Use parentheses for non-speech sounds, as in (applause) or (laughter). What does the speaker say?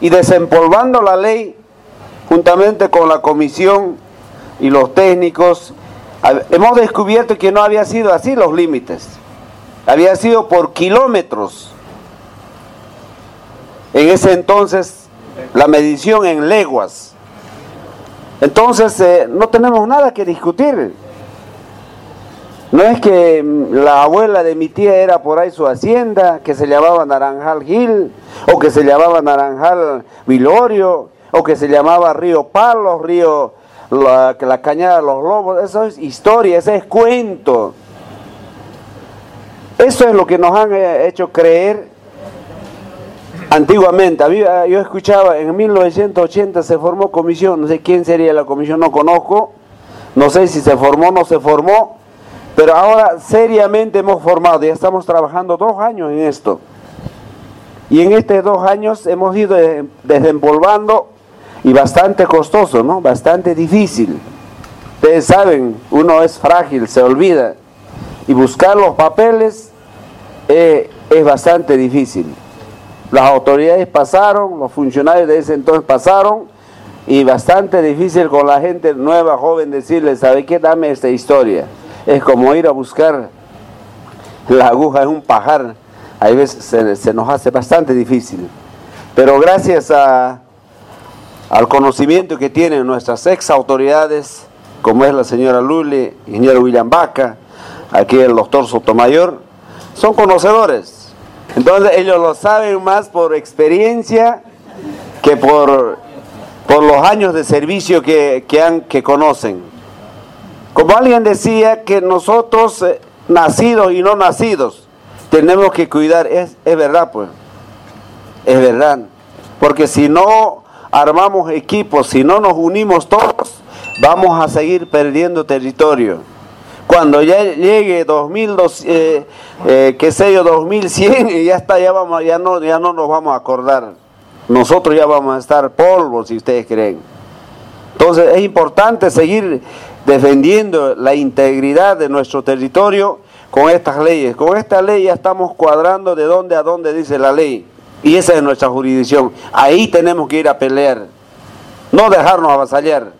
y desempolvando la ley, juntamente con la comisión y los técnicos, hemos descubierto que no había sido así los límites, había sido por kilómetros. En ese entonces la medición en leguas. Entonces eh, no tenemos nada que discutir. No es que mm, la abuela de mi tía era por ahí su hacienda, que se llamaba Naranjal Gil, o que se llamaba Naranjal Vilorio, o que se llamaba Río Palos, Río la, la Cañada de los Lobos. Eso es historia, ese es cuento. Eso es lo que nos han eh, hecho creer antiguamente. Yo escuchaba, en 1980 se formó comisión, no sé quién sería la comisión, no conozco, no sé si se formó o no se formó, pero ahora seriamente hemos formado, ya estamos trabajando dos años en esto. Y en estos dos años hemos ido desempolvando y bastante costoso, ¿no? Bastante difícil. Ustedes saben, uno es frágil, se olvida. Y buscar los papeles eh, es bastante difícil. Las autoridades pasaron, los funcionarios de ese entonces pasaron y bastante difícil con la gente nueva, joven, decirle, ¿sabe qué? Dame esta historia es como ir a buscar la aguja en un pajar. A veces se, nos hace bastante difícil. Pero gracias al conocimiento que tienen nuestras ex autoridades, como es la señora Luli, ingeniero William Baca, aquí el doctor Sotomayor, son conocedores. Entonces ellos lo saben más por experiencia que por, por los años de servicio que, que, han, que conocen. Como alguien decía que nosotros, eh, nacidos y no nacidos, tenemos que cuidar, es, es verdad pues, es verdad. Porque si no armamos equipos, si no nos unimos todos, vamos a seguir perdiendo territorio. Cuando ya llegue 2200, eh, eh, qué sé yo, 2100, (laughs) ya está, ya vamos, ya no, ya no nos vamos a acordar. Nosotros ya vamos a estar polvos, si ustedes creen. Entonces es importante seguir defendiendo la integridad de nuestro territorio con estas leyes. Con esta ley ya estamos cuadrando de dónde a dónde dice la ley. Y esa es nuestra jurisdicción. Ahí tenemos que ir a pelear. No dejarnos avasallar.